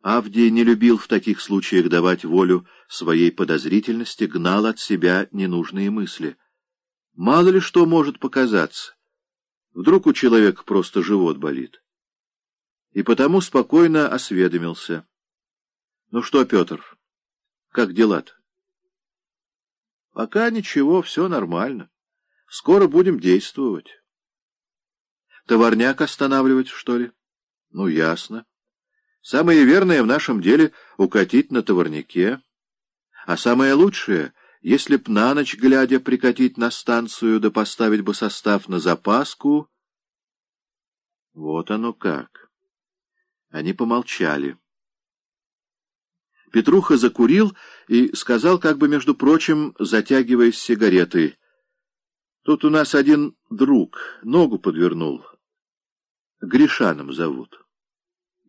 Авдий не любил в таких случаях давать волю своей подозрительности, гнал от себя ненужные мысли. Мало ли что может показаться. Вдруг у человека просто живот болит. И потому спокойно осведомился. — Ну что, Петр, как дела-то? — Пока ничего, все нормально. Скоро будем действовать. — Товарняк останавливать, что ли? — Ну, ясно. Самое верное в нашем деле — укатить на товарнике. А самое лучшее, если б на ночь глядя прикатить на станцию да поставить бы состав на запаску... Вот оно как. Они помолчали. Петруха закурил и сказал, как бы, между прочим, затягиваясь сигаретой. Тут у нас один друг ногу подвернул. Гришаном зовут.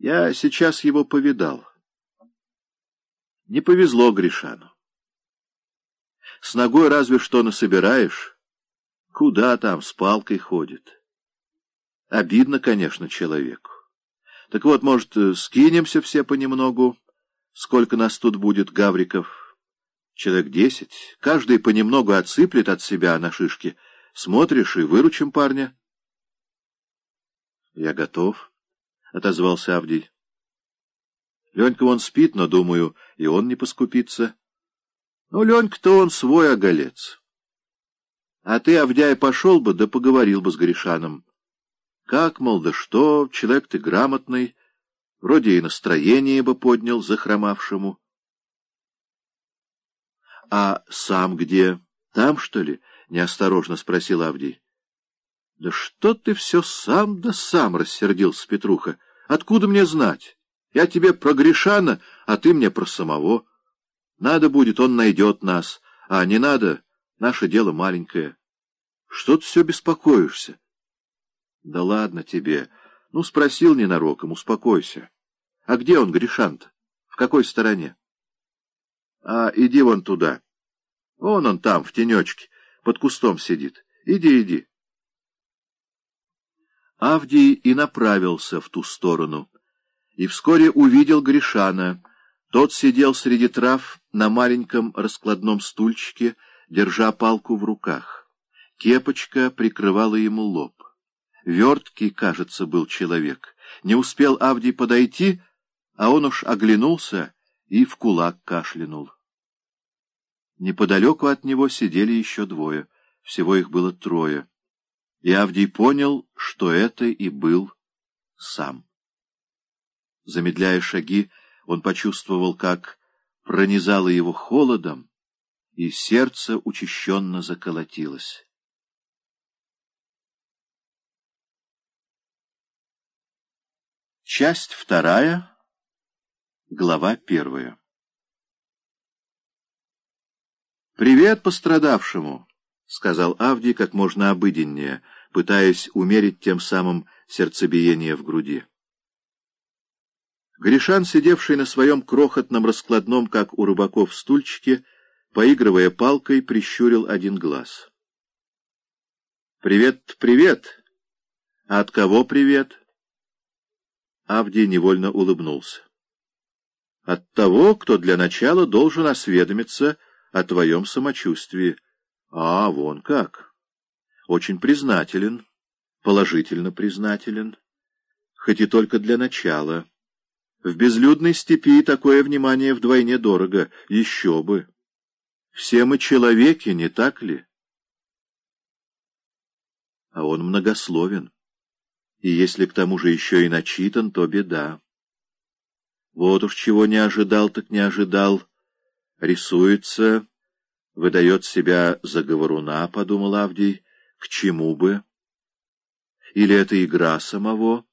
Я сейчас его повидал. Не повезло Гришану. С ногой разве что насобираешь. Куда там, с палкой ходит. Обидно, конечно, человеку. Так вот, может, скинемся все понемногу? Сколько нас тут будет, гавриков? Человек десять. Каждый понемногу отсыплет от себя на шишки. Смотришь и выручим парня. Я готов. — отозвался Авдий. Ленька вон спит, но, думаю, и он не поскупится. Ну, Ленька-то он свой оголец. А ты, Авдяй, пошел бы, да поговорил бы с Гришаном. Как, мол, да что, человек ты грамотный, вроде и настроение бы поднял захромавшему. — А сам где? Там, что ли? — неосторожно спросил Авдий. Да что ты все сам да сам, — рассердился Петруха. Откуда мне знать? Я тебе про Гришана, а ты мне про самого. Надо будет, он найдет нас, а не надо, наше дело маленькое. Что ты все беспокоишься? Да ладно тебе. Ну, спросил ненароком, успокойся. А где он, Гришан-то? В какой стороне? А иди вон туда. Вон он там, в тенечке, под кустом сидит. Иди, иди. Авдий и направился в ту сторону, и вскоре увидел Гришана. Тот сидел среди трав на маленьком раскладном стульчике, держа палку в руках. Кепочка прикрывала ему лоб. Верткий, кажется, был человек. Не успел Авдий подойти, а он уж оглянулся и в кулак кашлянул. Неподалеку от него сидели еще двое, всего их было трое и Авдий понял, что это и был сам. Замедляя шаги, он почувствовал, как пронизало его холодом, и сердце учащенно заколотилось. Часть вторая, глава первая. «Привет пострадавшему!» — сказал Авдий как можно обыденнее, пытаясь умерить тем самым сердцебиение в груди. Гришан, сидевший на своем крохотном раскладном, как у рыбаков, стульчике, поигрывая палкой, прищурил один глаз. «Привет, привет! А от кого привет?» Авдий невольно улыбнулся. «От того, кто для начала должен осведомиться о твоем самочувствии». А, вон как. Очень признателен, положительно признателен, хоть и только для начала. В безлюдной степи такое внимание вдвойне дорого, еще бы. Все мы человеки, не так ли? А он многословен. И если к тому же еще и начитан, то беда. Вот уж чего не ожидал, так не ожидал. Рисуется выдает себя за говоруна, — подумал Авдий, — к чему бы? Или это игра самого?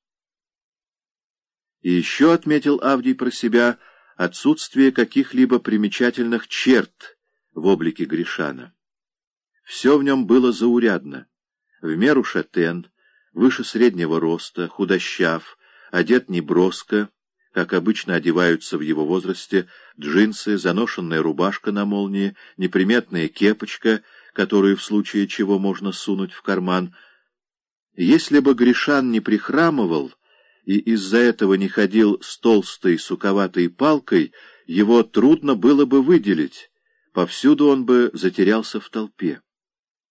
И еще отметил Авдий про себя отсутствие каких-либо примечательных черт в облике Гришана. Все в нем было заурядно. В меру шатен, выше среднего роста, худощав, одет неброско, как обычно одеваются в его возрасте, джинсы, заношенная рубашка на молнии, неприметная кепочка, которую в случае чего можно сунуть в карман. Если бы Гришан не прихрамывал и из-за этого не ходил с толстой суковатой палкой, его трудно было бы выделить, повсюду он бы затерялся в толпе.